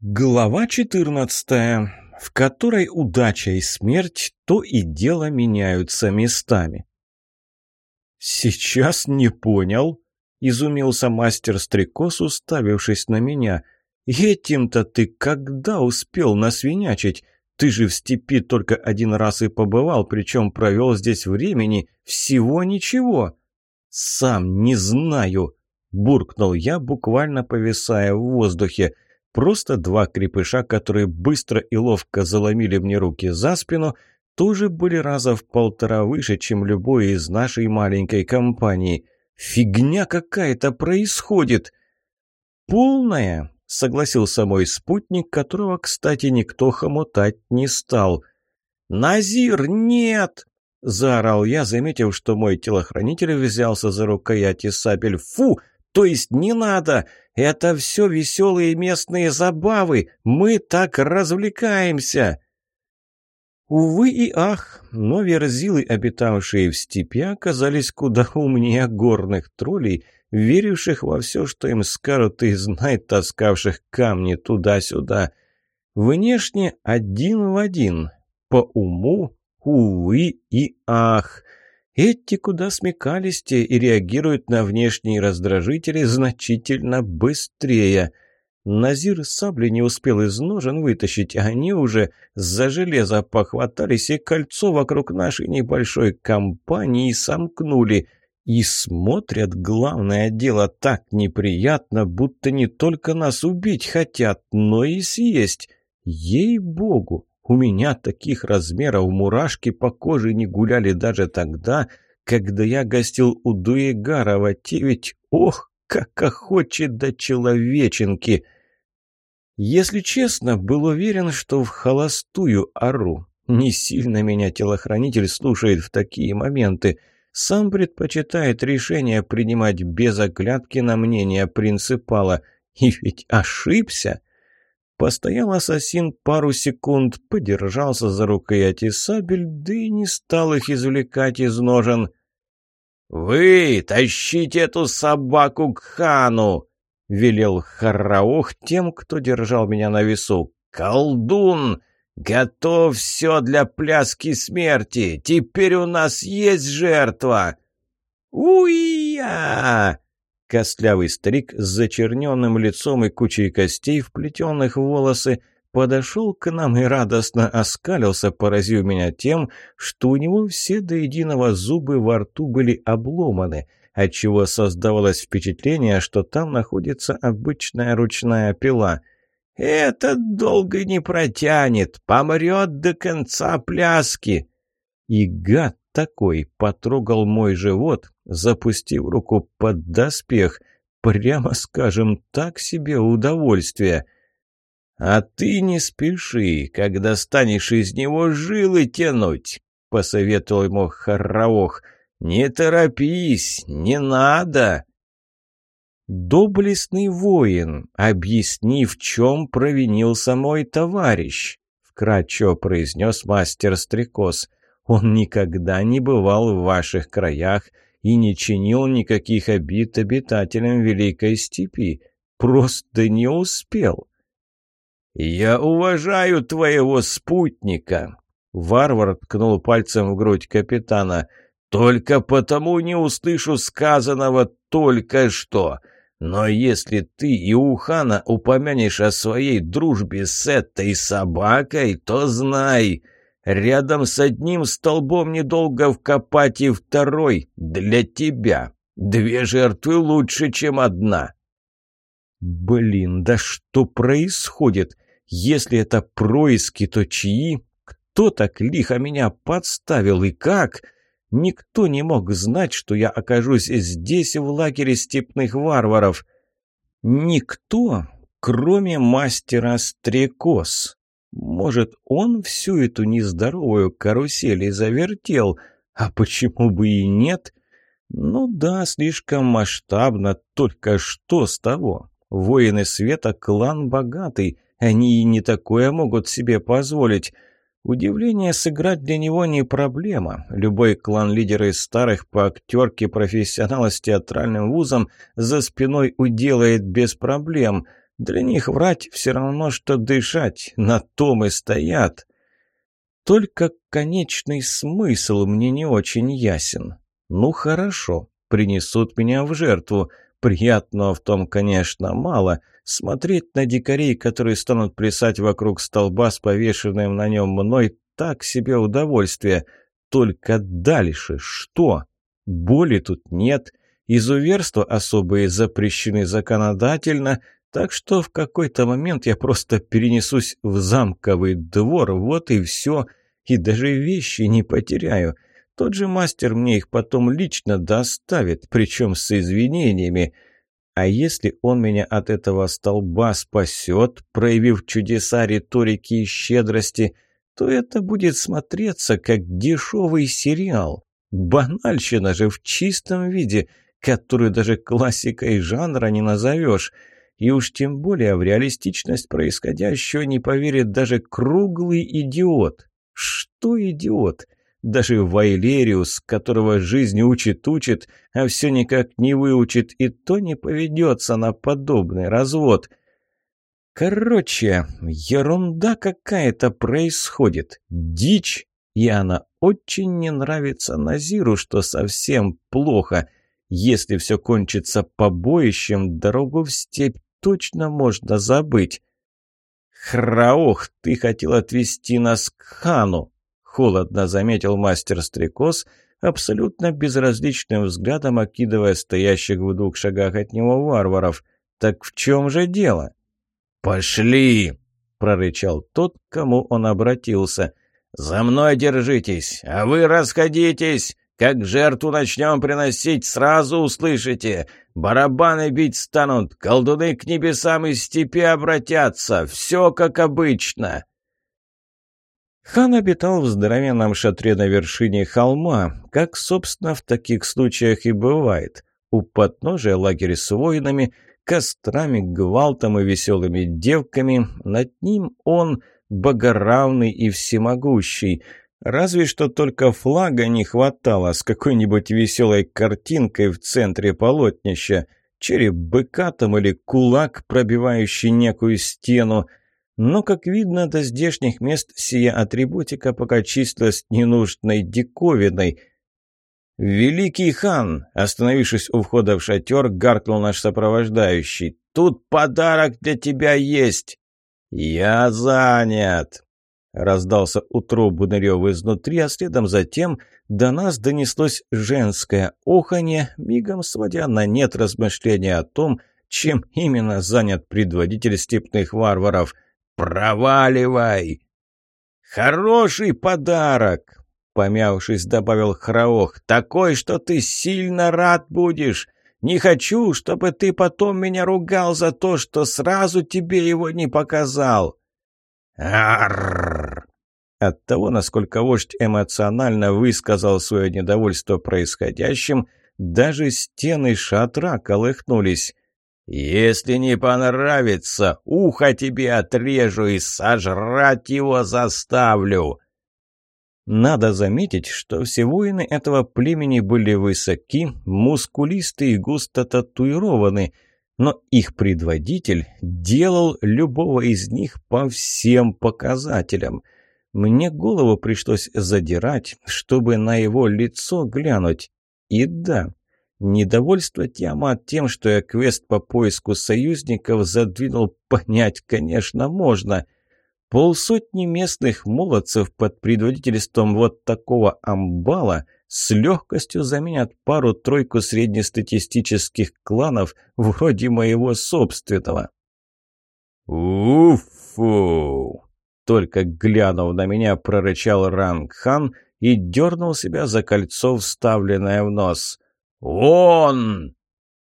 Глава 14, в которой удача и смерть то и дело меняются местами. «Сейчас не понял», — изумился мастер Стрекос, уставившись на меня. «Этим-то ты когда успел насвинячить? Ты же в степи только один раз и побывал, причем провел здесь времени всего ничего». «Сам не знаю», — буркнул я, буквально повисая в воздухе. Просто два крепыша, которые быстро и ловко заломили мне руки за спину, тоже были раза в полтора выше, чем любой из нашей маленькой компании. «Фигня какая-то происходит!» «Полная!» — согласился мой спутник, которого, кстати, никто хомутать не стал. «Назир, нет!» — заорал я, заметив, что мой телохранитель взялся за рукояти сапель. «Фу! То есть не надо. Это все веселые местные забавы. Мы так развлекаемся. Увы и ах, но верзилы, обитавшие в степи, оказались куда умнее горных троллей, веривших во все, что им скажут, и знают, таскавших камни туда-сюда. Внешне один в один, по уму, увы и ах — эти куда смекалистее и реагируют на внешние раздражители значительно быстрее. Назир сабли не успел из ножен вытащить, а они уже за железо похватались и кольцо вокруг нашей небольшой компании сомкнули. И смотрят, главное дело, так неприятно, будто не только нас убить хотят, но и съесть. Ей-богу! У меня таких размеров мурашки по коже не гуляли даже тогда, когда я гостил у Дуегарова. Те ведь, ох, как охочет до человеченки! Если честно, был уверен, что в холостую ору. Не сильно меня телохранитель слушает в такие моменты. Сам предпочитает решение принимать без оглядки на мнение принципала. И ведь ошибся. Постоял ассасин пару секунд, подержался за рукояти сабель, да и не стал их извлекать из ножен. «Вы тащите эту собаку к хану!» — велел Харраух тем, кто держал меня на весу. «Колдун! Готов все для пляски смерти! Теперь у нас есть жертва!» «Уи-я!» Костлявый старик с зачерненным лицом и кучей костей, вплетенных в волосы, подошел к нам и радостно оскалился, поразив меня тем, что у него все до единого зубы во рту были обломаны, отчего создавалось впечатление, что там находится обычная ручная пила. «Этот долго не протянет, помрет до конца пляски!» И гад такой потрогал мой живот, запустив руку под доспех. Прямо скажем, так себе удовольствие. «А ты не спеши, когда станешь из него жилы тянуть», — посоветовал ему Харраох. «Не торопись, не надо!» «Доблестный воин, объясни, в чем провинился мой товарищ», — вкратчо произнес мастер-стрекоз. «Он никогда не бывал в ваших краях, — и не чинил никаких обид обитателям Великой Степи. Просто не успел. «Я уважаю твоего спутника!» Варвар ткнул пальцем в грудь капитана. «Только потому не услышу сказанного только что. Но если ты и Ухана упомянешь о своей дружбе с этой собакой, то знай...» Рядом с одним столбом недолго вкопать и второй для тебя. Две жертвы лучше, чем одна. Блин, да что происходит? Если это происки, то чьи? Кто так лихо меня подставил и как? Никто не мог знать, что я окажусь здесь, в лагере степных варваров. Никто, кроме мастера Стрекоз. Может, он всю эту нездоровую карусель и завертел? А почему бы и нет? Ну да, слишком масштабно, только что с того. Воины света – клан богатый, они и не такое могут себе позволить. Удивление сыграть для него не проблема. Любой клан-лидер из старых по актерке профессионала с театральным вузом за спиной уделает без проблем – для них врать все равно, что дышать, на том и стоят. Только конечный смысл мне не очень ясен. Ну хорошо, принесут меня в жертву. Приятного в том, конечно, мало. Смотреть на дикарей, которые станут плясать вокруг столба с повешенным на нем мной, так себе удовольствие. Только дальше что? Боли тут нет, изуверства особые запрещены законодательно — так что в какой-то момент я просто перенесусь в замковый двор, вот и все, и даже вещи не потеряю. Тот же мастер мне их потом лично доставит, причем с извинениями. А если он меня от этого столба спасет, проявив чудеса риторики и щедрости, то это будет смотреться как дешевый сериал. Банальщина же в чистом виде, которую даже классикой жанра не назовешь. И уж тем более в реалистичность происходящего не поверит даже круглый идиот. Что идиот? Даже Вайлериус, которого жизнь учит-учит, а все никак не выучит, и то не поведется на подобный развод. Короче, ерунда какая-то происходит. Дичь. И она очень не нравится Назиру, что совсем плохо. Если все кончится побоищем, дорогу в степь точно можно забыть. «Храох, ты хотел отвезти нас к хану!» — холодно заметил мастер-стрекоз, абсолютно безразличным взглядом окидывая стоящих в двух шагах от него варваров. «Так в чем же дело?» «Пошли!» — прорычал тот, к кому он обратился. «За мной держитесь, а вы расходитесь! Как жертву начнем приносить, сразу услышите! Барабаны бить станут, колдуны к небесам из степи обратятся, все как обычно. Хан обитал в здоровенном шатре на вершине холма, как, собственно, в таких случаях и бывает. У подножия лагерь с воинами, кострами, гвалтом и веселыми девками, над ним он, богоравный и всемогущий, Разве что только флага не хватало с какой-нибудь веселой картинкой в центре полотнища, череп быка там или кулак, пробивающий некую стену. Но, как видно, до здешних мест сия атрибутика пока числилась ненужной диковиной. «Великий хан!» — остановившись у входа в шатер, гаркнул наш сопровождающий. «Тут подарок для тебя есть!» «Я занят!» Раздался утробный рев изнутри, а следом затем до нас донеслось женское оханье, мигом сводя на нет размышления о том, чем именно занят предводитель степных варваров. «Проваливай!» «Хороший подарок!» Помявшись, добавил Храох. «Такой, что ты сильно рад будешь! Не хочу, чтобы ты потом меня ругал за то, что сразу тебе его не показал!» Аррррр! От того, насколько вождь эмоционально высказал свое недовольство происходящим, даже стены шатра колыхнулись. «Если не понравится, ухо тебе отрежу и сожрать его заставлю!» Надо заметить, что все воины этого племени были высоки, мускулисты и густо татуированы – но их предводитель делал любого из них по всем показателям. Мне голову пришлось задирать, чтобы на его лицо глянуть. И да, недовольство Тиамат тем, что я квест по поиску союзников задвинул, понять, конечно, можно. Полсотни местных молодцев под предводительством вот такого амбала – с легкостью заменят пару-тройку среднестатистических кланов вроде моего собственного. «Уфу!» Только глянув на меня, прорычал Рангхан и дернул себя за кольцо, вставленное в нос. «Он!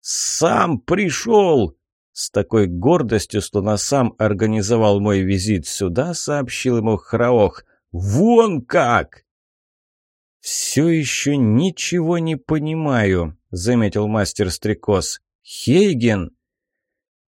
Сам пришел!» С такой гордостью, словно сам организовал мой визит сюда, сообщил ему Храох. «Вон как!» «Все еще ничего не понимаю», — заметил мастер-стрекоз. «Хейген!»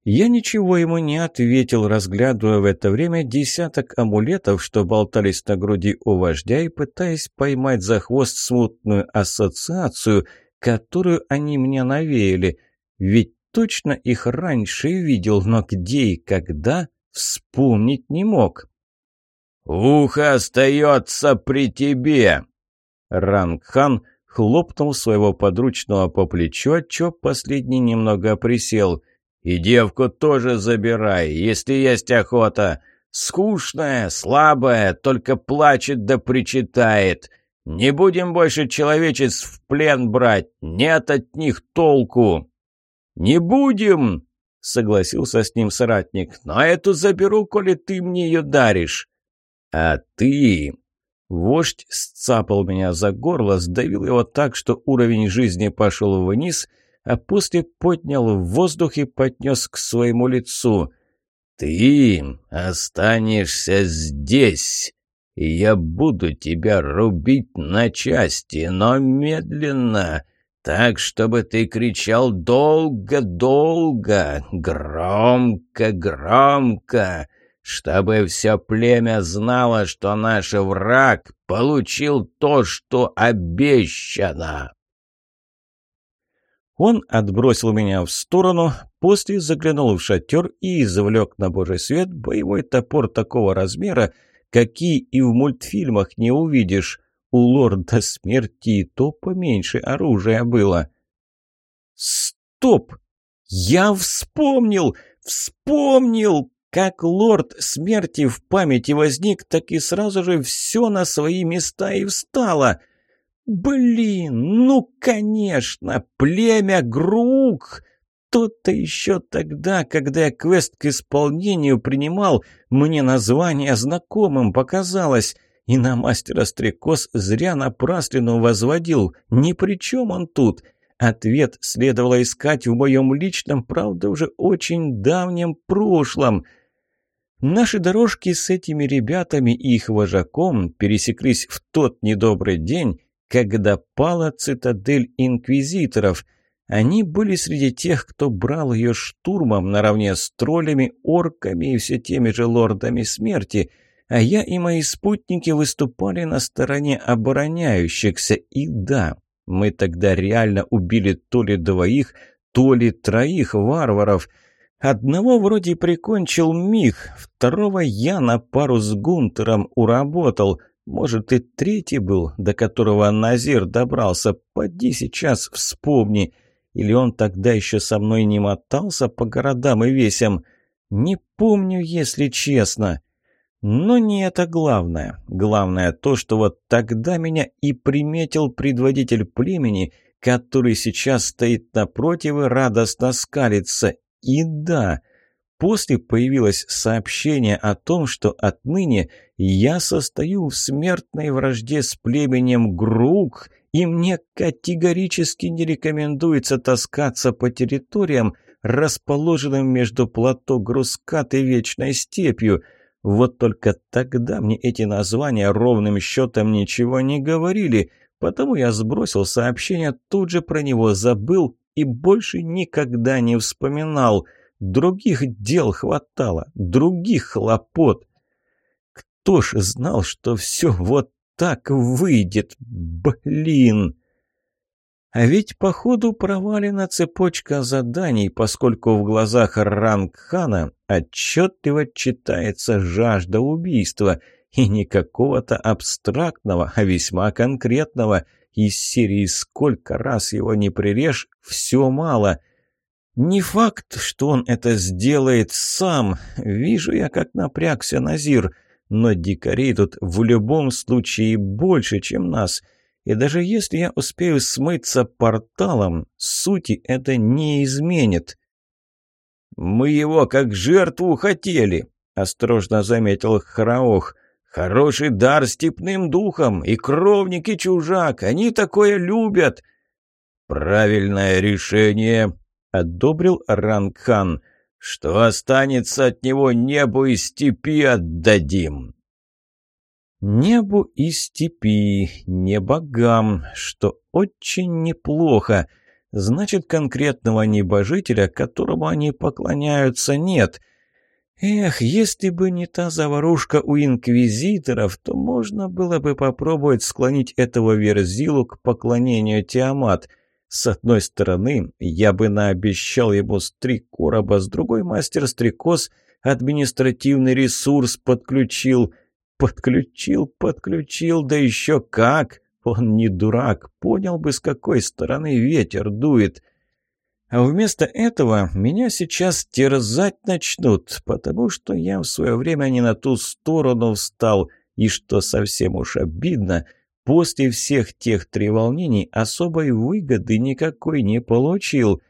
Я ничего ему не ответил, разглядывая в это время десяток амулетов, что болтались на груди у вождя и пытаясь поймать за хвост смутную ассоциацию, которую они мне навеяли. Ведь точно их раньше видел, но где и когда вспомнить не мог. «Ухо остается при тебе!» Рангхан хлопнул своего подручного по плечу, отчего последний немного присел. «И девку тоже забирай, если есть охота. Скучная, слабая, только плачет да причитает. Не будем больше человечеств в плен брать, нет от них толку». «Не будем!» — согласился с ним соратник. «Но эту заберу, коли ты мне ее даришь». «А ты...» Вождь сцапал меня за горло, сдавил его так, что уровень жизни пошел вниз, а после поднял в воздух и поднес к своему лицу. «Ты останешься здесь!» и Я буду тебя рубить на части, но медленно, так, чтобы ты кричал долго-долго, громко-громко чтобы все племя знало, что наш враг получил то, что обещано. Он отбросил меня в сторону, после заглянул в шатер и извлек на божий свет боевой топор такого размера, какие и в мультфильмах не увидишь. У лорда смерти и то поменьше оружия было. «Стоп! Я вспомнил! Вспомнил! Как лорд смерти в памяти возник, так и сразу же все на свои места и встало. Блин, ну конечно, племя Грук! Тот-то еще тогда, когда я квест к исполнению принимал, мне название знакомым показалось. И на мастера стрекоз зря напраслину возводил. Ни при чем он тут. Ответ следовало искать в моем личном, правда, уже очень давнем прошлом — Наши дорожки с этими ребятами и их вожаком пересеклись в тот недобрый день, когда пала цитадель инквизиторов. Они были среди тех, кто брал ее штурмом наравне с троллями, орками и все теми же лордами смерти, а я и мои спутники выступали на стороне обороняющихся. И да, мы тогда реально убили то ли двоих, то ли троих варваров – Одного вроде прикончил Мих, второго я на пару с Гунтером уработал. Может, и третий был, до которого Назир добрался. Поди сейчас вспомни. Или он тогда еще со мной не мотался по городам и весям? Не помню, если честно. Но не это главное. Главное то, что вот тогда меня и приметил предводитель племени, который сейчас стоит напротив и радостно скалится, и да, после появилось сообщение о том, что отныне я состою в смертной вражде с племенем Грук, и мне категорически не рекомендуется таскаться по территориям, расположенным между плато Грускат и Вечной степью. Вот только тогда мне эти названия ровным счетом ничего не говорили, потому я сбросил сообщение, тут же про него забыл и больше никогда не вспоминал. Других дел хватало, других хлопот. Кто ж знал, что все вот так выйдет? Блин! А ведь, походу, провалена цепочка заданий, поскольку в глазах Рангхана отчетливо читается жажда убийства, и не какого-то абстрактного, а весьма конкретного – из серии «Сколько раз его не прирежь, все мало». Не факт, что он это сделает сам. Вижу я, как напрягся Назир. Но дикарей тут в любом случае больше, чем нас. И даже если я успею смыться порталом, сути это не изменит. «Мы его как жертву хотели», — осторожно заметил Храох. Хороший дар степным духом, и кровник, и чужак, они такое любят. Правильное решение, — одобрил Рангхан. Что останется от него небу и степи отдадим. Небу и степи, не богам, что очень неплохо. Значит, конкретного небожителя, которому они поклоняются, нет. Эх, если бы не та заварушка у инквизиторов, то можно было бы попробовать склонить этого верзилу к поклонению Тиамат. С одной стороны, я бы наобещал ему стрик короба, с другой мастер-стрекоз административный ресурс подключил. Подключил, подключил, да еще как! Он не дурак, понял бы, с какой стороны ветер дует. — а вместо этого меня сейчас терзать начнут, потому что я в свое время не на ту сторону встал, и что совсем уж обидно, после всех тех треволнений особой выгоды никакой не получил.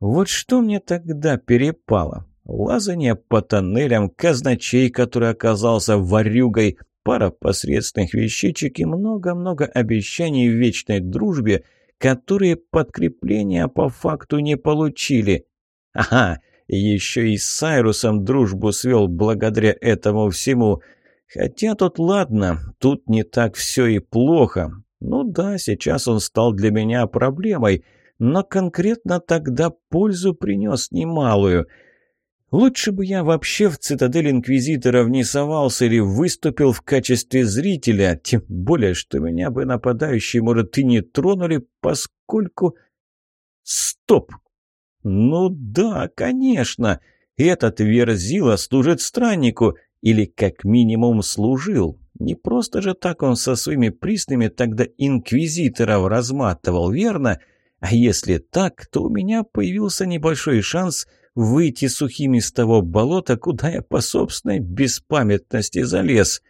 Вот что мне тогда перепало? Лазание по тоннелям, казначей, который оказался варюгой, пара посредственных вещичек и много-много обещаний в вечной дружбе — которые подкрепления по факту не получили. Ага, еще и с Сайрусом дружбу свел благодаря этому всему. Хотя тут ладно, тут не так все и плохо. Ну да, сейчас он стал для меня проблемой, но конкретно тогда пользу принес немалую – Лучше бы я вообще в цитадель инквизиторов не совался или выступил в качестве зрителя, тем более, что меня бы нападающие, может, и не тронули, поскольку... Стоп! Ну да, конечно, этот верзила служит страннику, или как минимум служил. Не просто же так он со своими приснами тогда инквизиторов разматывал, верно? А если так, то у меня появился небольшой шанс – выйти сухими из того болота, куда я по собственной беспамятности залез.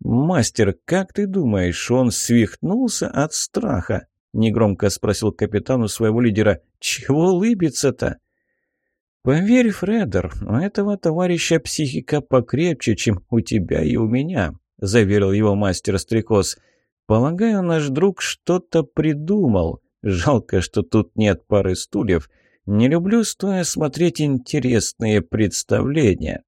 «Мастер, как ты думаешь, он свихнулся от страха?» — негромко спросил капитан у своего лидера. «Чего улыбится-то?» «Поверь, Фредер, у этого товарища психика покрепче, чем у тебя и у меня», — заверил его мастер-стрекоз. «Полагаю, наш друг что-то придумал. Жалко, что тут нет пары стульев. Не люблю стоя смотреть интересные представления.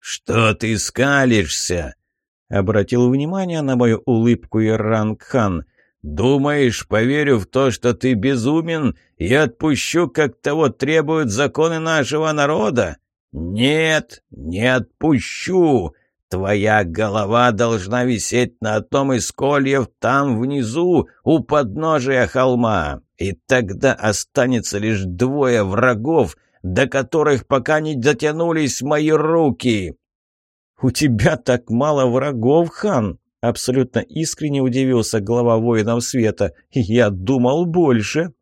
«Что ты скалишься?» — обратил внимание на мою улыбку Иррангхан. «Думаешь, поверю в то, что ты безумен, и отпущу, как того требуют законы нашего народа? Нет, не отпущу!» Твоя голова должна висеть на одном из кольев там внизу, у подножия холма. И тогда останется лишь двое врагов, до которых пока не дотянулись мои руки. «У тебя так мало врагов, хан!» — абсолютно искренне удивился глава воинов света. «Я думал больше».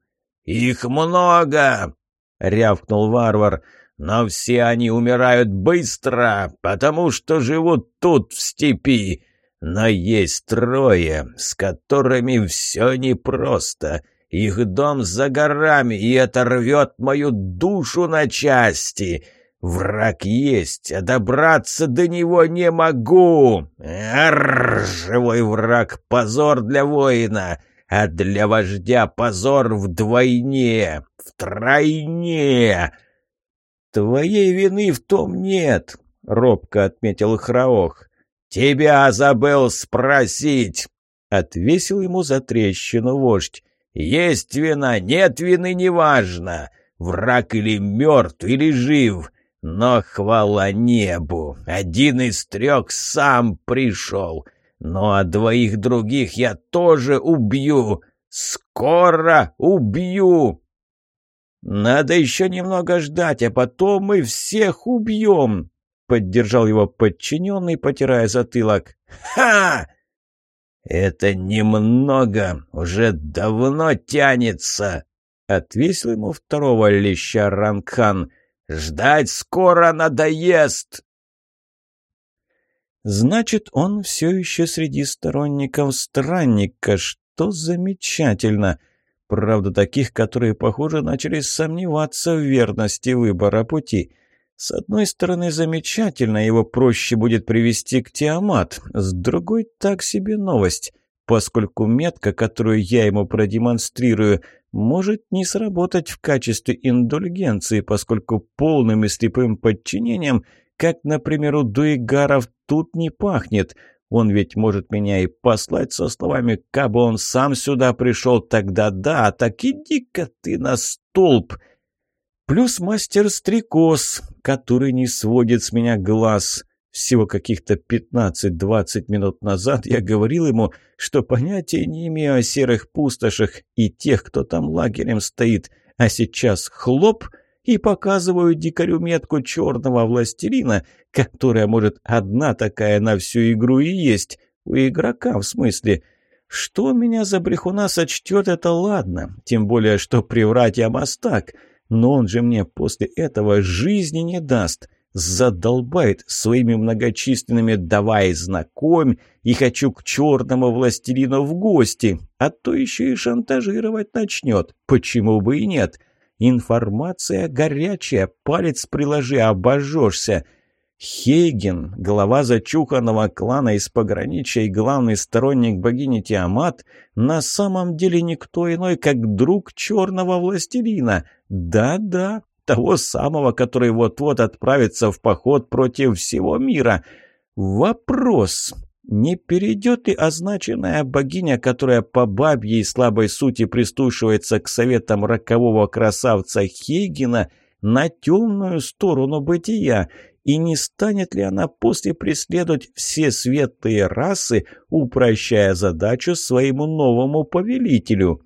«Их много!» — рявкнул варвар. «Но все они умирают быстро, потому что живут тут, в степи. Но есть трое, с которыми все непросто». Их дом за горами, и это рвет мою душу на части. Враг есть, а добраться до него не могу. Арр, живой враг, позор для воина, а для вождя позор вдвойне, втройне. Твоей вины в том нет, — робко отметил Храох. «Тебя забыл спросить!» — отвесил ему за трещину вождь. Есть вина, нет вины, неважно. Враг или мертв, или жив. Но хвала небу, один из трех сам пришел. Ну а двоих других я тоже убью. Скоро убью. Надо еще немного ждать, а потом мы всех убьем, — поддержал его подчиненный, потирая затылок. «Ха!» «Это немного, уже давно тянется», — отвесил ему второго леща Ранкхан. «Ждать скоро надоест!» Значит, он все еще среди сторонников странника, что замечательно. Правда, таких, которые, похоже, начали сомневаться в верности выбора пути — с одной стороны, замечательно, его проще будет привести к Тиамат, с другой – так себе новость, поскольку метка, которую я ему продемонстрирую, может не сработать в качестве индульгенции, поскольку полным и слепым подчинением, как, например, у Дуигаров, тут не пахнет. Он ведь может меня и послать со словами «Кабы он сам сюда пришел, тогда да, а так иди-ка ты на столб!» Плюс мастер-стрекоз, который не сводит с меня глаз. Всего каких-то 15-20 минут назад я говорил ему, что понятия не имею о серых пустошах и тех, кто там лагерем стоит, а сейчас хлоп и показываю дикарю метку черного властелина, которая, может, одна такая на всю игру и есть, у игрока в смысле – что меня за брехуна сочтет, это ладно, тем более, что приврать я мастак но он же мне после этого жизни не даст. Задолбает своими многочисленными «давай, знакомь» и «хочу к черному властелину в гости», а то еще и шантажировать начнет, почему бы и нет. Информация горячая, палец приложи, обожжешься. Хейген, глава зачуханного клана из пограничья и главный сторонник богини Тиамат, на самом деле никто иной, как друг черного властелина, да-да, того самого, который вот-вот отправится в поход против всего мира. Вопрос. Не перейдет ли означенная богиня, которая по бабьей слабой сути пристушивается к советам рокового красавца Хейгена, на темную сторону бытия, и не станет ли она после преследовать все светлые расы, упрощая задачу своему новому повелителю?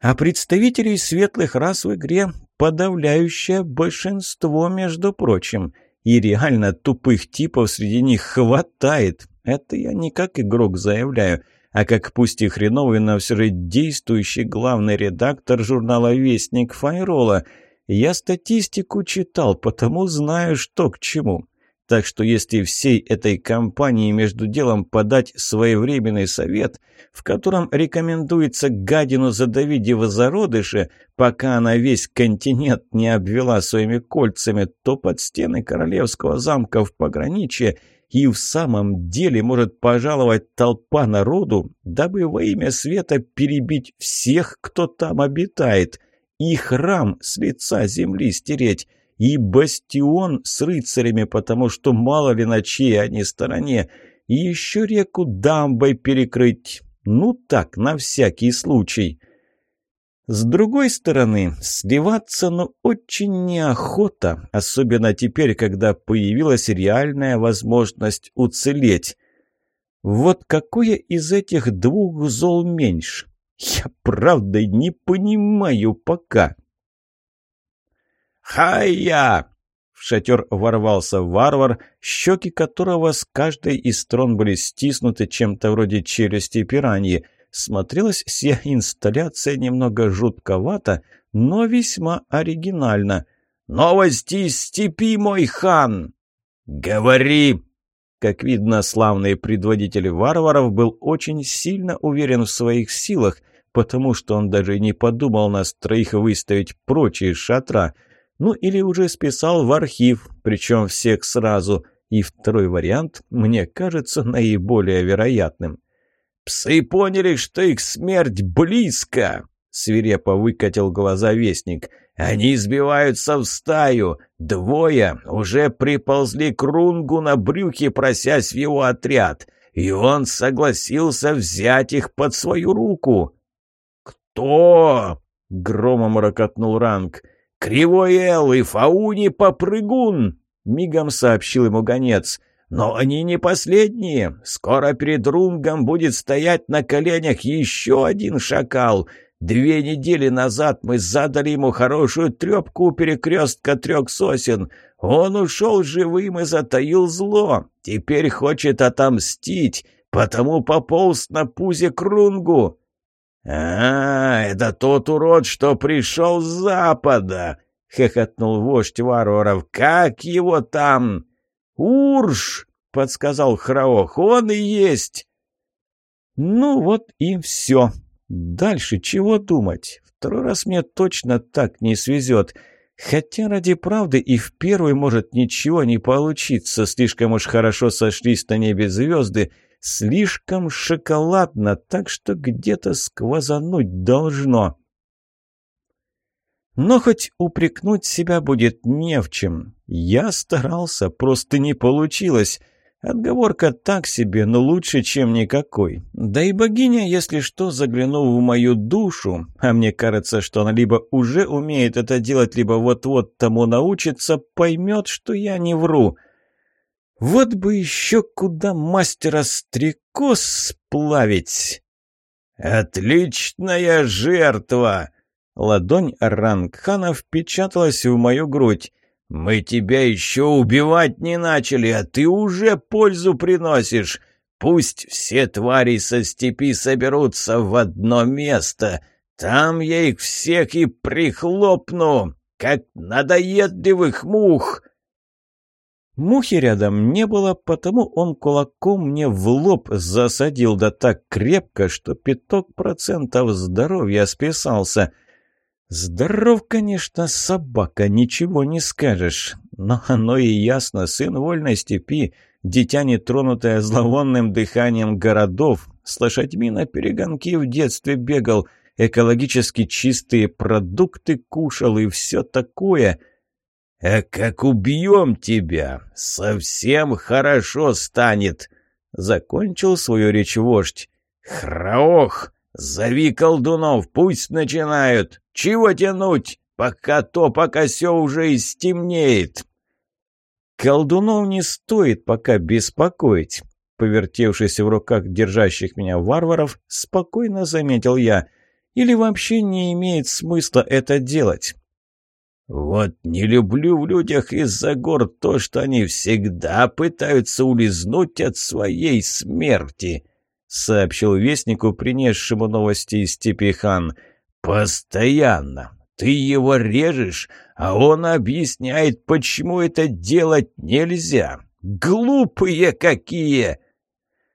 А представителей светлых рас в игре подавляющее большинство, между прочим. И реально тупых типов среди них хватает. Это я не как игрок заявляю, а как пусть и хреновый, но все же действующий главный редактор журнала «Вестник» Файрола. Я статистику читал, потому знаю, что к чему. Так что если всей этой компании между делом подать своевременный совет, в котором рекомендуется гадину задавить и зародыше, пока она весь континент не обвела своими кольцами, то под стены королевского замка в пограничье и в самом деле может пожаловать толпа народу, дабы во имя света перебить всех, кто там обитает, и храм с лица земли стереть. И бастион с рыцарями, потому что мало ли на чьей они стороне. И еще реку дамбой перекрыть. Ну так, на всякий случай. С другой стороны, сливаться, но очень неохота, особенно теперь, когда появилась реальная возможность уцелеть. Вот какое из этих двух зол меньше? Я правда не понимаю пока. «Хая!» В шатер ворвался варвар, щеки которого с каждой из сторон были стиснуты чем-то вроде челюсти пираньи. Смотрелась вся инсталляция немного жутковато, но весьма оригинально. «Новости из степи, мой хан!» «Говори!» Как видно, славный предводитель варваров был очень сильно уверен в своих силах, потому что он даже не подумал нас троих выставить прочие шатра – ну или уже списал в архив, причем всех сразу. И второй вариант мне кажется наиболее вероятным. «Псы поняли, что их смерть близко!» — свирепо выкатил глаза вестник. «Они сбиваются в стаю. Двое уже приползли к Рунгу на брюхе, просясь в его отряд. И он согласился взять их под свою руку». «Кто?» — громом ракотнул Ранг. — «Кривой Эл и Фауни попрыгун!» — мигом сообщил ему гонец. «Но они не последние. Скоро перед Рунгом будет стоять на коленях еще один шакал. Две недели назад мы задали ему хорошую трепку у перекрестка трех сосен. Он ушел живым и затаил зло. Теперь хочет отомстить, потому пополз на пузе к Рунгу. «А, это тот урод, что пришел с запада!» — хохотнул вождь варваров. «Как его там?» «Урж!» — подсказал Храох. «Он и есть!» «Ну вот и все. Дальше чего думать? Второй раз мне точно так не свезет. Хотя ради правды и в первый может ничего не получиться. Слишком уж хорошо сошлись на небе звезды» Слишком шоколадно, так что где-то сквозануть должно. Но хоть упрекнуть себя будет не в чем. Я старался, просто не получилось. Отговорка так себе, но лучше, чем никакой. Да и богиня, если что, заглянув в мою душу, а мне кажется, что она либо уже умеет это делать, либо вот-вот тому научится, поймет, что я не вру». Вот бы еще куда мастера стрекоз сплавить. Отличная жертва! Ладонь Рангхана впечаталась в мою грудь. «Мы тебя еще убивать не начали, а ты уже пользу приносишь. Пусть все твари со степи соберутся в одно место. Там я их всех и прихлопну, как надоедливых мух. Мухи рядом не было, потому он кулаком мне в лоб засадил, да так крепко, что пяток процентов здоровья списался. Здоров, конечно, собака, ничего не скажешь. Но оно и ясно, сын вольной степи, дитя, нетронутое зловонным дыханием городов, с лошадьми на перегонки в детстве бегал, экологически чистые продукты кушал и все такое — «А как убьем тебя, совсем хорошо станет!» Закончил свою речь вождь. «Храох! Зови колдунов, пусть начинают! Чего тянуть? Пока то, пока все уже и стемнеет!» «Колдунов не стоит пока беспокоить!» Повертевшись в руках держащих меня варваров, спокойно заметил я. «Или вообще не имеет смысла это делать?» Вот не люблю в людях из-за гор то, что они всегда пытаются улизнуть от своей смерти, сообщил вестнику, принесшему новости из Степихан. Постоянно. Ты его режешь, а он объясняет, почему это делать нельзя. Глупые какие!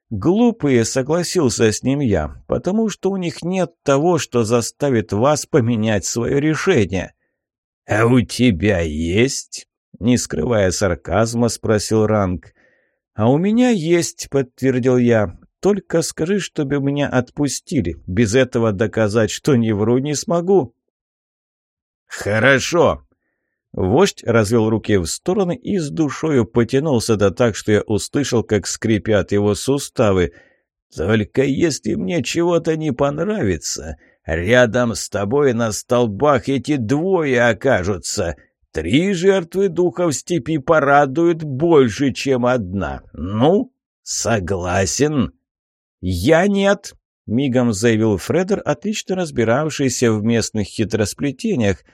«Глупые», — согласился с ним я, «потому что у них нет того, что заставит вас поменять свое решение». «А у тебя есть?» — не скрывая сарказма, спросил Ранг. «А у меня есть», — подтвердил я. «Только скажи, чтобы меня отпустили. Без этого доказать, что не вру, не смогу». «Хорошо», Вождь развел руки в стороны и с душою потянулся, до так, что я услышал, как скрипят его суставы. «Только если мне чего-то не понравится, Рядом с тобой на столбах эти двое окажутся. Три жертвы духов степи порадуют больше, чем одна. Ну, согласен?» «Я нет», — мигом заявил Фредер, отлично разбиравшийся в местных хитросплетениях.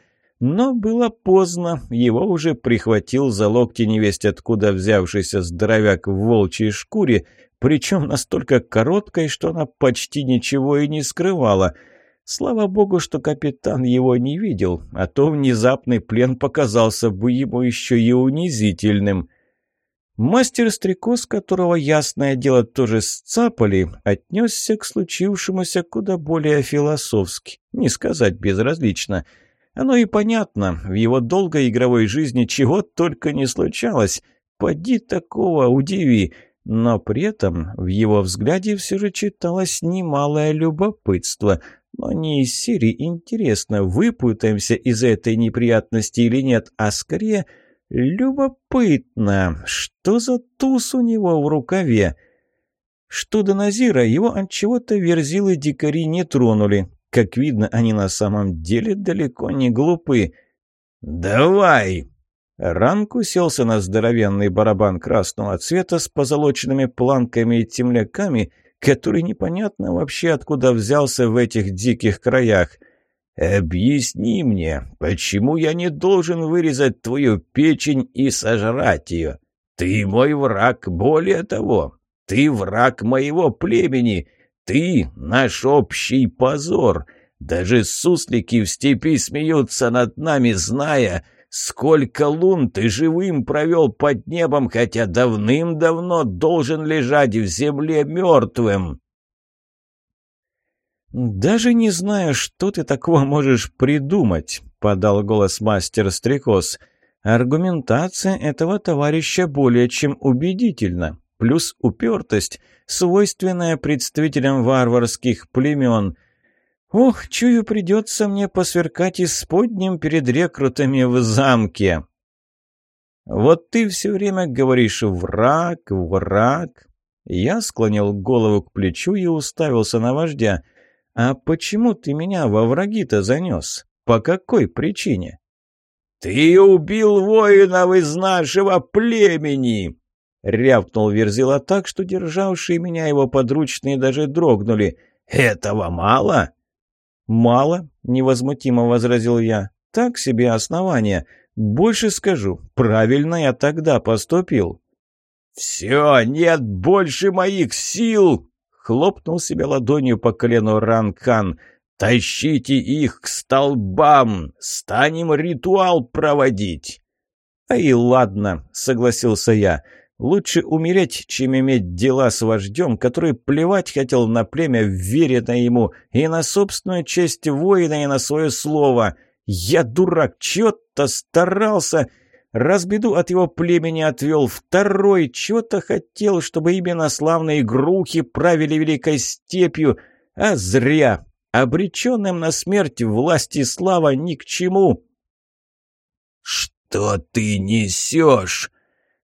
Но было поздно, его уже прихватил за локти невесть откуда взявшийся здоровяк в волчьей шкуре, причем настолько короткой, что она почти ничего и не скрывала — Слава богу, что капитан его не видел, а то внезапный плен показался бы ему еще и унизительным. Мастер-стрекоз, которого, ясное дело, тоже сцапали, отнесся к случившемуся куда более философски, не сказать безразлично. Оно и понятно, в его долгой игровой жизни чего только не случалось. Поди такого, удиви. Но при этом в его взгляде все же читалось немалое любопытство — но не из серии «Интересно, выпутаемся из этой неприятности или нет», а скорее «Любопытно, что за туз у него в рукаве?» Что до Назира, его от чего-то верзилы дикари не тронули. Как видно, они на самом деле далеко не глупы. «Давай!» Ранку селся на здоровенный барабан красного цвета с позолоченными планками и темляками который непонятно вообще откуда взялся в этих диких краях. «Объясни мне, почему я не должен вырезать твою печень и сожрать ее? Ты мой враг, более того, ты враг моего племени, ты наш общий позор. Даже суслики в степи смеются над нами, зная, Сколько лун ты живым провел под небом, хотя давным-давно должен лежать в земле мертвым!» «Даже не знаю, что ты такого можешь придумать», — подал голос мастер Стрекоз. «Аргументация этого товарища более чем убедительна, плюс упертость, свойственная представителям варварских племен». «Ох, чую, придется мне посверкать исподним перед рекрутами в замке!» «Вот ты все время говоришь «враг, враг!»» Я склонил голову к плечу и уставился на вождя. «А почему ты меня во враги-то занес? По какой причине?» «Ты убил воинов из нашего племени!» Рявкнул Верзила так, что державшие меня его подручные даже дрогнули. «Этого мало? «Мало», — невозмутимо возразил я. «Так себе основание. Больше скажу, правильно я тогда поступил». «Все, нет больше моих сил!» — хлопнул себя ладонью по колену Ранкан. «Тащите их к столбам! Станем ритуал проводить!» «А и ладно», — согласился я. Лучше умереть, чем иметь дела с вождем, который плевать хотел на племя, верено ему, и на собственную честь воина, и на свое слово. Я, дурак, чего-то старался, разбеду от его племени отвел, второй чего-то хотел, чтобы именно славные грухи правили великой степью, а зря, обреченным на смерть власти слава ни к чему». «Что ты несешь?»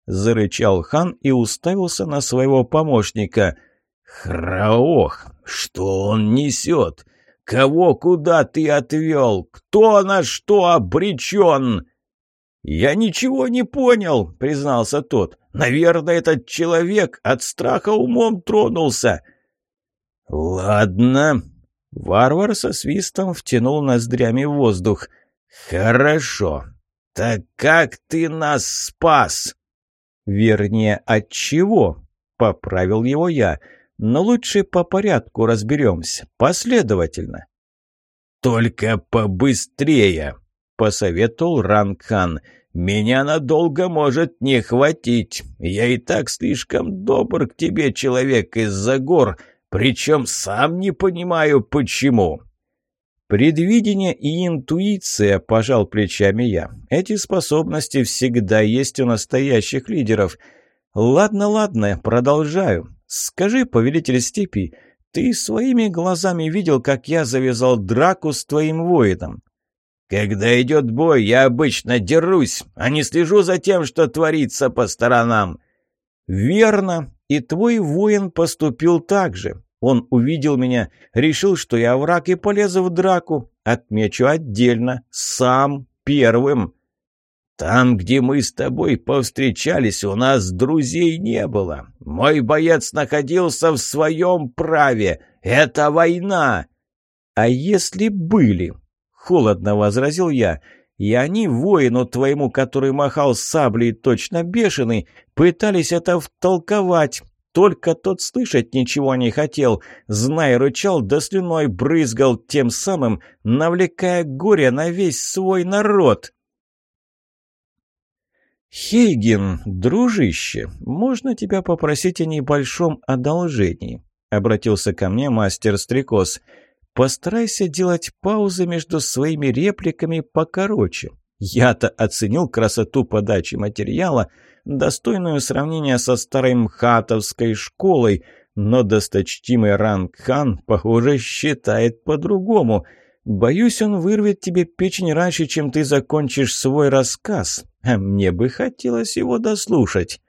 Зарычал хан и уставился на своего помощника. «Храох! Что он несет? Кого куда ты отвел? Кто на что обречен?» «Я ничего не понял», — признался тот. «Наверное, этот человек от страха умом тронулся». «Ладно». Варвар со свистом втянул ноздрями воздух. «Хорошо. Так как ты нас спас?» Вернее, от чего? Поправил его я. Но лучше по порядку разберемся, последовательно. «Только побыстрее!» — посоветовал Ранкан. «Меня надолго может не хватить. Я и так слишком добр к тебе, человек из-за гор, причем сам не понимаю, почему». «Предвидение и интуиция», – пожал плечами я. «Эти способности всегда есть у настоящих лидеров». «Ладно, ладно, продолжаю. Скажи, повелитель степи, ты своими глазами видел, как я завязал драку с твоим воином?» «Когда идет бой, я обычно дерусь, а не слежу за тем, что творится по сторонам». «Верно, и твой воин поступил так же. Он увидел меня, решил, что я враг и полез в драку. Отмечу отдельно, сам первым. Там, где мы с тобой повстречались, у нас друзей не было. Мой боец находился в своем праве. Это война. А если были? Холодно возразил я. И они, воину твоему, который махал саблей точно бешеный, пытались это втолковать. Только тот слышать ничего не хотел, знай, рычал, да слюной брызгал, тем самым навлекая горе на весь свой народ. «Хейген, дружище, можно тебя попросить о небольшом одолжении?» — обратился ко мне мастер-стрекоз. «Постарайся делать паузы между своими репликами покороче. Я-то оценил красоту подачи материала, достойную сравнения со старой мхатовской школой, но досточтимый Рангхан, похоже, считает по-другому. Боюсь, он вырвет тебе печень раньше, чем ты закончишь свой рассказ, а мне бы хотелось его дослушать.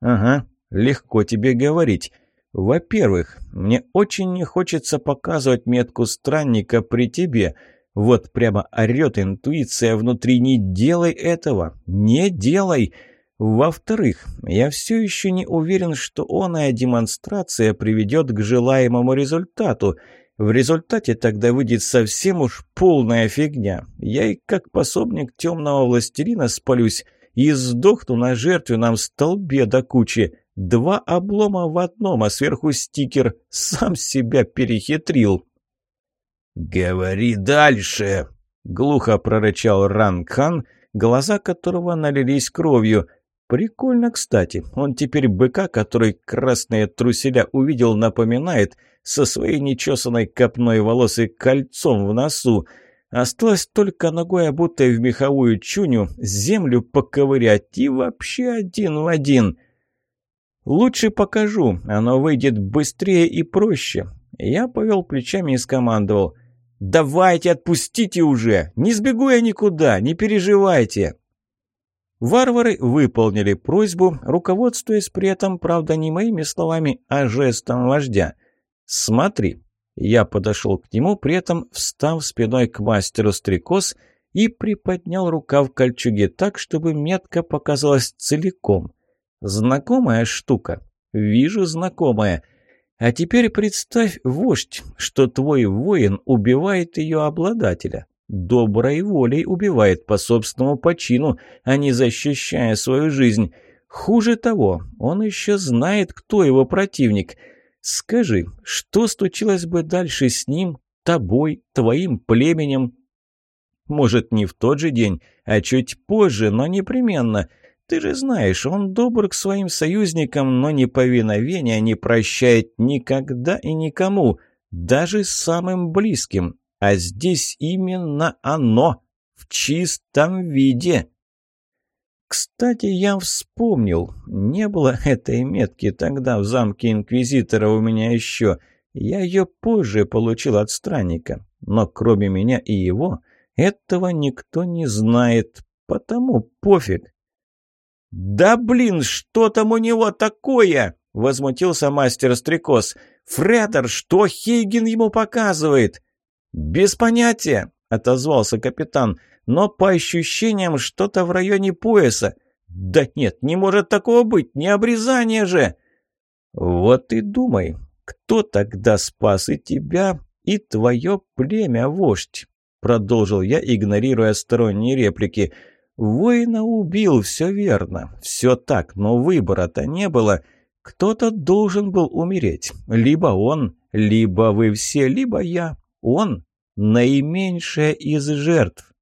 Ага, легко тебе говорить. Во-первых, мне очень не хочется показывать метку странника при тебе. Вот прямо орёт интуиция внутри. Не делай этого, не делай. Во-вторых, я все еще не уверен, что оная демонстрация приведет к желаемому результату. В результате тогда выйдет совсем уж полная фигня. Я и как пособник темного властелина спалюсь и сдохну на жертве нам столбе до кучи. Два облома в одном, а сверху стикер. Сам себя перехитрил. «Говори дальше!» — глухо прорычал Ран Кхан, глаза которого налились кровью — Прикольно, кстати. Он теперь быка, который красные труселя увидел, напоминает со своей нечесанной копной волос и кольцом в носу. Осталось только ногой обутой в меховую чуню землю поковырять и вообще один в один. Лучше покажу, оно выйдет быстрее и проще. Я повел плечами и скомандовал. «Давайте, отпустите уже! Не сбегу я никуда, не переживайте!» Варвары выполнили просьбу, руководствуясь при этом, правда, не моими словами, а жестом вождя. «Смотри!» Я подошел к нему, при этом встав спиной к мастеру стрекоз и приподнял рукав кольчуги так, чтобы метка показалась целиком. «Знакомая штука. Вижу знакомая. А теперь представь, вождь, что твой воин убивает ее обладателя доброй волей убивает по собственному почину, а не защищая свою жизнь. Хуже того, он еще знает, кто его противник. Скажи, что случилось бы дальше с ним, тобой, твоим племенем? Может, не в тот же день, а чуть позже, но непременно. Ты же знаешь, он добр к своим союзникам, но неповиновение не прощает никогда и никому, даже самым близким. А здесь именно оно, в чистом виде. Кстати, я вспомнил, не было этой метки тогда в замке Инквизитора у меня еще. Я ее позже получил от странника, но кроме меня и его этого никто не знает, потому пофиг. «Да блин, что там у него такое?» — возмутился мастер-стрекоз. «Фредер, что Хейген ему показывает?» «Без понятия», — отозвался капитан, «но по ощущениям что-то в районе пояса. Да нет, не может такого быть, не обрезание же!» «Вот и думай, кто тогда спас и тебя, и твое племя, вождь?» Продолжил я, игнорируя сторонние реплики. «Воина убил, все верно, все так, но выбора-то не было. Кто-то должен был умереть, либо он, либо вы все, либо я, он — наименьшая из жертв.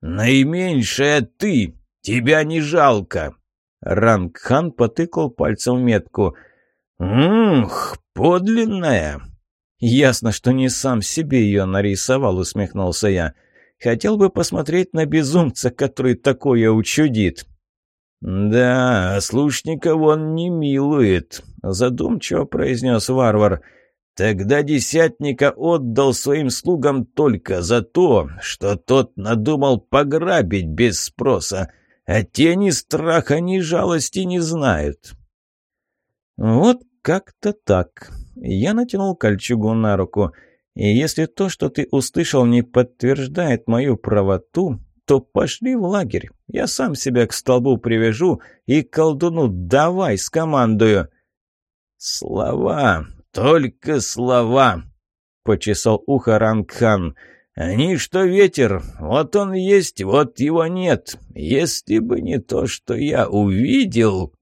«Наименьшая ты! Тебя не жалко!» Рангхан потыкал пальцем метку. «Ух, подлинная!» «Ясно, что не сам себе ее нарисовал», — усмехнулся я. «Хотел бы посмотреть на безумца, который такое учудит». «Да, а слушников он не милует», — задумчиво произнес варвар. «Варвар». Тогда десятника отдал своим слугам только за то, что тот надумал пограбить без спроса, а те ни страха, ни жалости не знают. Вот как-то так. Я натянул кольчугу на руку. И если то, что ты услышал, не подтверждает мою правоту, то пошли в лагерь. Я сам себя к столбу привяжу и колдуну «давай» скомандую. Слова «Только слова!» — почесал ухо Рангхан. «Они что ветер, вот он есть, вот его нет. Если бы не то, что я увидел...»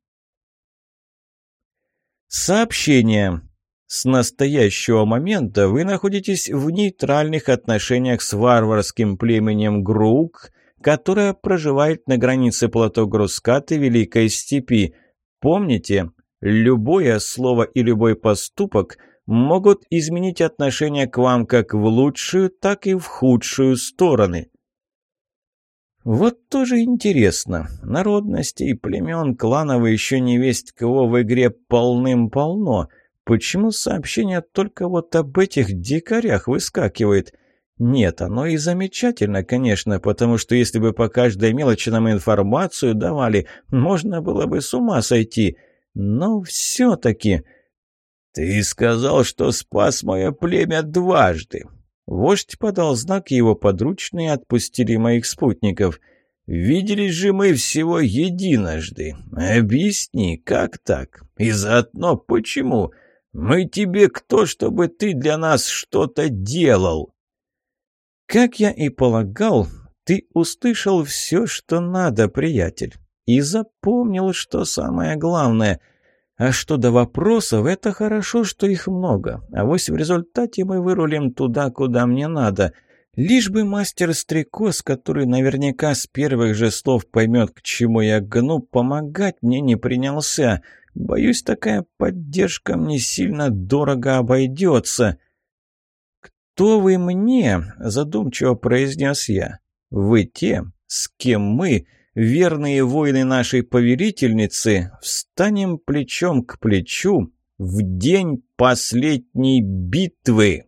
Сообщение. С настоящего момента вы находитесь в нейтральных отношениях с варварским племенем Грук, которое проживает на границе плато Грускат и Великой Степи. Помните, Любое слово и любой поступок могут изменить отношение к вам как в лучшую, так и в худшую стороны. Вот тоже интересно. Народностей, племен, кланов еще не весть кого в игре полным-полно. Почему сообщение только вот об этих дикарях выскакивает? Нет, оно и замечательно, конечно, потому что если бы по каждой мелочи нам информацию давали, можно было бы с ума сойти – но все-таки... «Ты сказал, что спас мое племя дважды!» Вождь подал знак, и его подручные отпустили моих спутников. «Виделись же мы всего единожды. Объясни, как так? И заодно почему? Мы тебе кто, чтобы ты для нас что-то делал?» «Как я и полагал, ты услышал все, что надо, приятель. И запомнил, что самое главное. А что до вопросов, это хорошо, что их много. А вось в результате мы вырулим туда, куда мне надо. Лишь бы мастер-стрекоз, который наверняка с первых же слов поймет, к чему я гну, помогать мне не принялся. Боюсь, такая поддержка мне сильно дорого обойдется. «Кто вы мне?» – задумчиво произнес я. «Вы те, с кем мы...» верные воины нашей поверительницы, встанем плечом к плечу в день последней битвы.